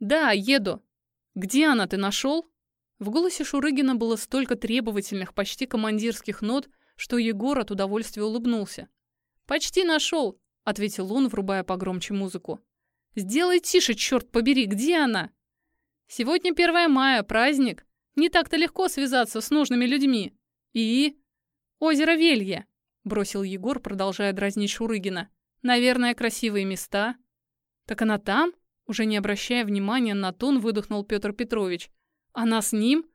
«Да, еду». «Где она, ты нашел?» В голосе Шурыгина было столько требовательных, почти командирских нот, что Егор от удовольствия улыбнулся. «Почти нашел», — ответил он, врубая погромче музыку. «Сделай тише, черт побери, где она?» «Сегодня 1 мая, праздник. Не так-то легко связаться с нужными людьми. И...» «Озеро Велье», — бросил Егор, продолжая дразнить Шурыгина. «Наверное, красивые места». «Так она там?» Уже не обращая внимания на тон, выдохнул Петр Петрович. «Она с ним?»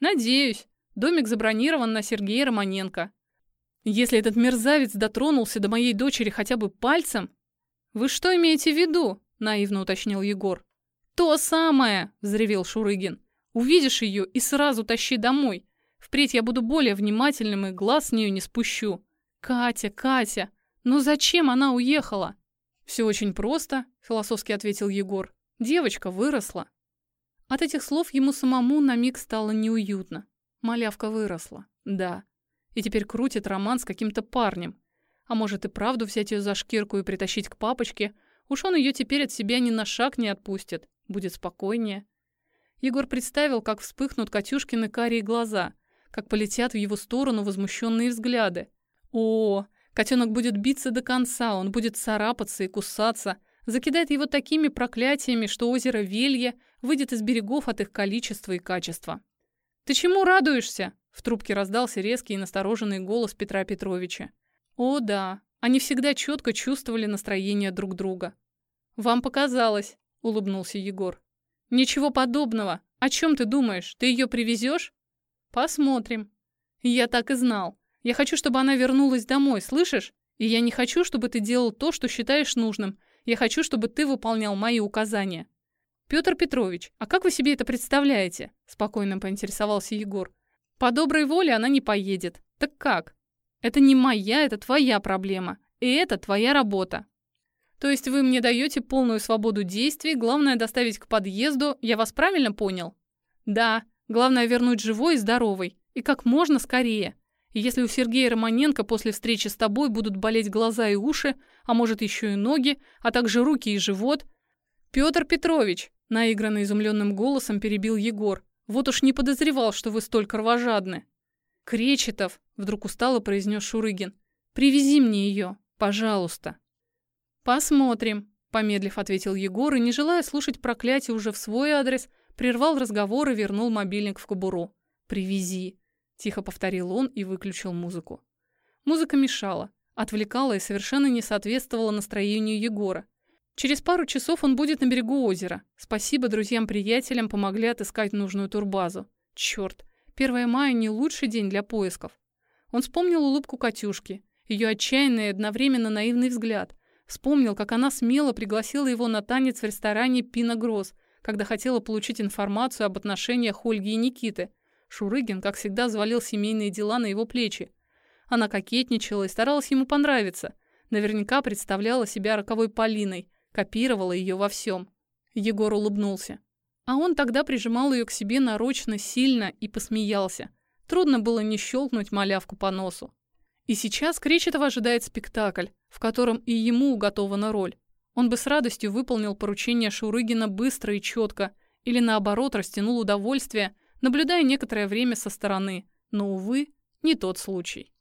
«Надеюсь. Домик забронирован на Сергея Романенко. Если этот мерзавец дотронулся до моей дочери хотя бы пальцем...» «Вы что имеете в виду?» — наивно уточнил Егор. «То самое!» — взревел Шурыгин. «Увидишь ее и сразу тащи домой. Впредь я буду более внимательным и глаз с нее не спущу. Катя, Катя, ну зачем она уехала?» «Все очень просто», — философски ответил Егор. «Девочка выросла». От этих слов ему самому на миг стало неуютно. Малявка выросла, да. И теперь крутит роман с каким-то парнем. А может и правду взять ее за шкирку и притащить к папочке? Уж он ее теперь от себя ни на шаг не отпустит. Будет спокойнее. Егор представил, как вспыхнут Катюшкины карие глаза, как полетят в его сторону возмущенные взгляды. О, котенок будет биться до конца, он будет царапаться и кусаться, закидает его такими проклятиями, что озеро Велье выйдет из берегов от их количества и качества. «Ты чему радуешься?» В трубке раздался резкий и настороженный голос Петра Петровича. О, да, они всегда четко чувствовали настроение друг друга. «Вам показалось», — улыбнулся Егор. «Ничего подобного. О чем ты думаешь? Ты ее привезешь?» «Посмотрим». «Я так и знал. Я хочу, чтобы она вернулась домой, слышишь? И я не хочу, чтобы ты делал то, что считаешь нужным. Я хочу, чтобы ты выполнял мои указания». «Петр Петрович, а как вы себе это представляете?» – спокойно поинтересовался Егор. «По доброй воле она не поедет. Так как? Это не моя, это твоя проблема. И это твоя работа. То есть вы мне даете полную свободу действий, главное доставить к подъезду, я вас правильно понял? Да, главное вернуть живой и здоровой. И как можно скорее. И если у Сергея Романенко после встречи с тобой будут болеть глаза и уши, а может еще и ноги, а также руки и живот... Петр Петрович, Наигранно изумленным голосом перебил Егор. «Вот уж не подозревал, что вы столь кровожадны». «Кречетов!» — вдруг устало произнес Шурыгин. «Привези мне ее, пожалуйста». «Посмотрим», — помедлив ответил Егор и, не желая слушать проклятие уже в свой адрес, прервал разговор и вернул мобильник в кобуру. «Привези», — тихо повторил он и выключил музыку. Музыка мешала, отвлекала и совершенно не соответствовала настроению Егора. Через пару часов он будет на берегу озера. Спасибо друзьям-приятелям, помогли отыскать нужную турбазу. Черт, 1 мая не лучший день для поисков. Он вспомнил улыбку Катюшки, ее отчаянный и одновременно наивный взгляд. Вспомнил, как она смело пригласила его на танец в ресторане «Пина Гроз», когда хотела получить информацию об отношениях Ольги и Никиты. Шурыгин, как всегда, взвалил семейные дела на его плечи. Она кокетничала и старалась ему понравиться. Наверняка представляла себя роковой Полиной – копировала ее во всем. Егор улыбнулся. А он тогда прижимал ее к себе нарочно, сильно и посмеялся. Трудно было не щелкнуть малявку по носу. И сейчас Кречетова ожидает спектакль, в котором и ему уготована роль. Он бы с радостью выполнил поручение Шурыгина быстро и четко, или наоборот растянул удовольствие, наблюдая некоторое время со стороны. Но, увы, не тот случай.